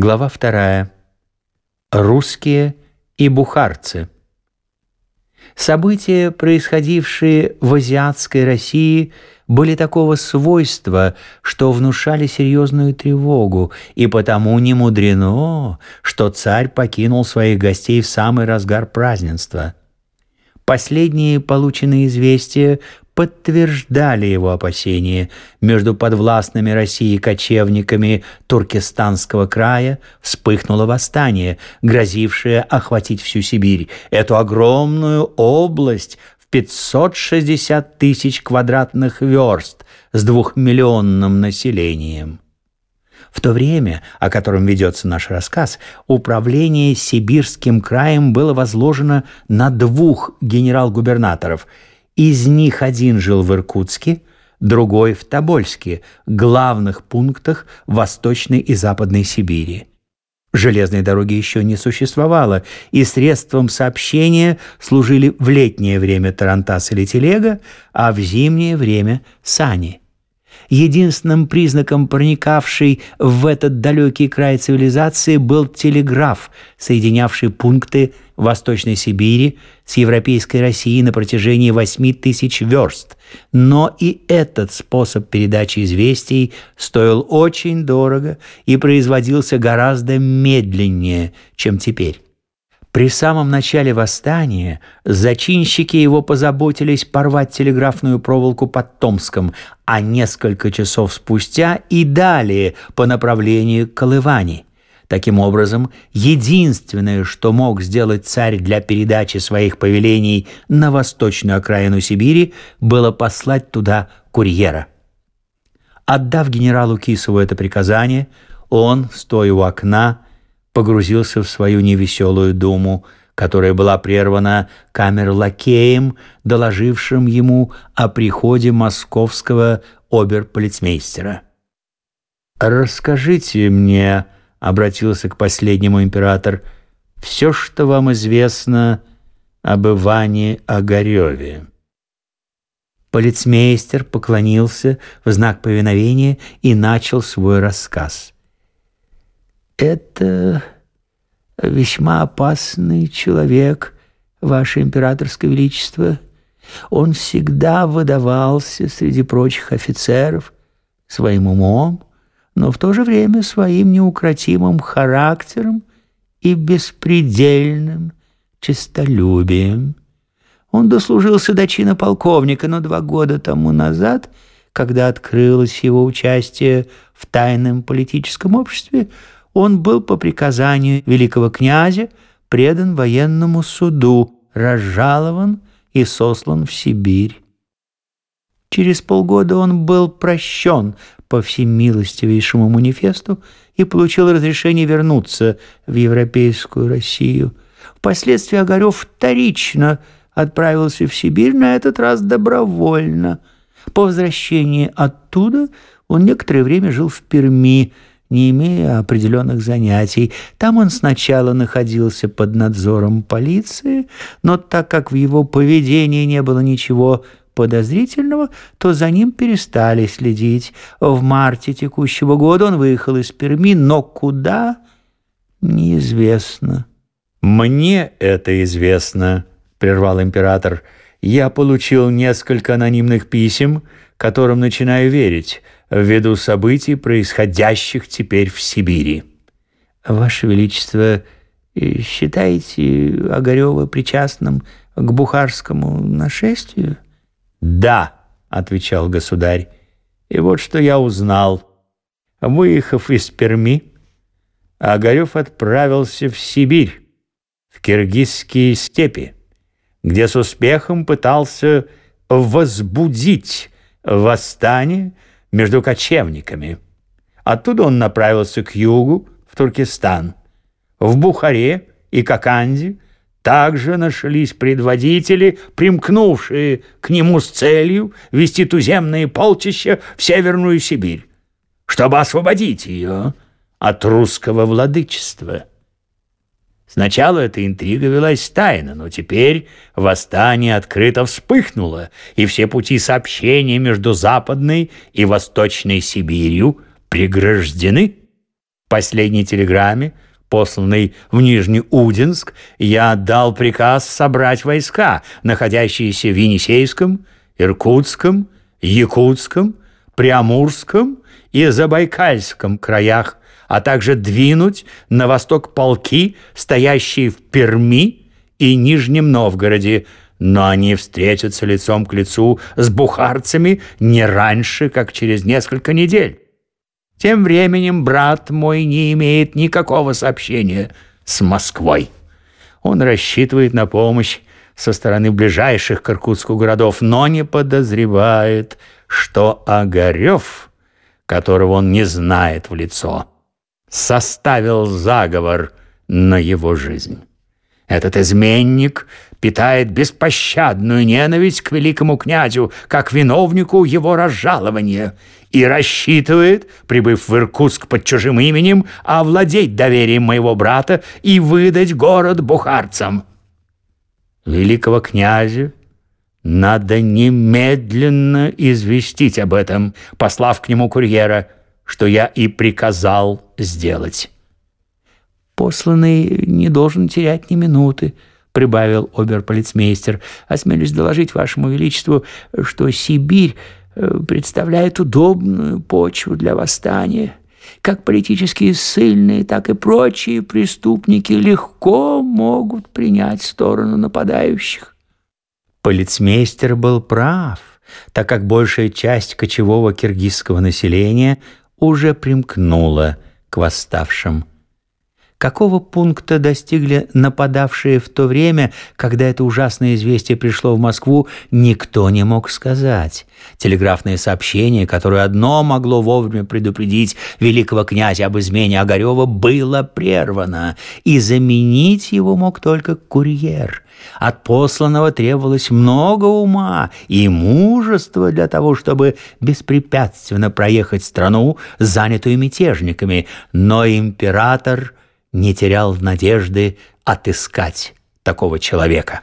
Глава вторая. Русские и бухарцы. События, происходившие в азиатской России, были такого свойства, что внушали серьезную тревогу, и потому не мудрено, что царь покинул своих гостей в самый разгар празднества. Последние полученные известия подтверждали его опасения. Между подвластными России кочевниками Туркестанского края вспыхнуло восстание, грозившее охватить всю Сибирь, эту огромную область в 560 тысяч квадратных верст с двухмиллионным населением. В то время, о котором ведется наш рассказ, управление Сибирским краем было возложено на двух генерал-губернаторов – из них один жил в Иркутске, другой в Тобольске, главных пунктах Восточной и Западной Сибири. Железной дороги еще не существовало, и средством сообщения служили в летнее время тарантас или телега, а в зимнее время сани – Единственным признаком проникавшей в этот далекий край цивилизации был телеграф, соединявший пункты Восточной Сибири с Европейской Россией на протяжении 8 тысяч верст. Но и этот способ передачи известий стоил очень дорого и производился гораздо медленнее, чем теперь. При самом начале восстания зачинщики его позаботились порвать телеграфную проволоку под Томском, а несколько часов спустя и далее по направлению к Колывани. Таким образом, единственное, что мог сделать царь для передачи своих повелений на восточную окраину Сибири, было послать туда курьера. Отдав генералу Кисову это приказание, он, стоя у окна, погрузился в свою невеселую думу, которая была прервана камер-лакеем, доложившим ему о приходе московского оберполицмейстера. «Расскажите мне», — обратился к последнему император, — «все, что вам известно об Иване Огареве». Полицмейстер поклонился в знак повиновения и начал свой рассказ — «Это весьма опасный человек, Ваше Императорское Величество. Он всегда выдавался среди прочих офицеров своим умом, но в то же время своим неукротимым характером и беспредельным честолюбием. Он дослужился до чина полковника, но два года тому назад, когда открылось его участие в тайном политическом обществе, он был по приказанию великого князя предан военному суду, разжалован и сослан в Сибирь. Через полгода он был прощен по всемилостивейшему манифесту и получил разрешение вернуться в европейскую Россию. Впоследствии Огарев вторично отправился в Сибирь, на этот раз добровольно. По возвращении оттуда он некоторое время жил в Перми, не имея определенных занятий. Там он сначала находился под надзором полиции, но так как в его поведении не было ничего подозрительного, то за ним перестали следить. В марте текущего года он выехал из Перми, но куда – неизвестно. «Мне это известно», – прервал император. «Я получил несколько анонимных писем, которым начинаю верить – ввиду событий, происходящих теперь в Сибири. Ваше Величество, э, считаете Огарева причастным к бухарскому нашествию? Да, отвечал государь. И вот что я узнал. Выехав из Перми, Огарев отправился в Сибирь, в киргизские степи, где с успехом пытался возбудить восстание между кочевниками. Оттуда он направился к югу, в Туркестан. В Бухаре и Коканде также нашлись предводители, примкнувшие к нему с целью вести туземные полчища в Северную Сибирь, чтобы освободить ее от русского владычества. Сначала эта интрига велась тайно, но теперь восстание открыто вспыхнуло, и все пути сообщения между Западной и Восточной Сибирью преграждены. последней телеграмме, посланной в Нижний Удинск, я отдал приказ собрать войска, находящиеся в Енисейском, Иркутском, Якутском, Приамурском и Забайкальском краях, а также двинуть на восток полки, стоящие в Перми и Нижнем Новгороде, но они встретятся лицом к лицу с бухарцами не раньше, как через несколько недель. Тем временем брат мой не имеет никакого сообщения с Москвой. Он рассчитывает на помощь со стороны ближайших к Иркутску городов, но не подозревает, что Огарев, которого он не знает в лицо, составил заговор на его жизнь. Этот изменник питает беспощадную ненависть к великому князю, как виновнику его разжалования, и рассчитывает, прибыв в Иркутск под чужим именем, овладеть доверием моего брата и выдать город бухарцам. Великого князя надо немедленно известить об этом, послав к нему курьера, что я и приказал сделать. Посланный не должен терять ни минуты, прибавил оберполицмейстер. «Осмелюсь доложить вашему величеству, что Сибирь э, представляет удобную почву для восстания. Как политические ссыльные, так и прочие преступники легко могут принять сторону нападающих». Полицмейстер был прав, так как большая часть кочевого киргизского населения уже примкнула к восставшим. Какого пункта достигли нападавшие в то время, когда это ужасное известие пришло в Москву, никто не мог сказать. Телеграфное сообщение, которое одно могло вовремя предупредить великого князя об измене Огарева, было прервано, и заменить его мог только курьер. От посланного требовалось много ума и мужества для того, чтобы беспрепятственно проехать страну, занятую мятежниками, но император – не терял надежды отыскать такого человека.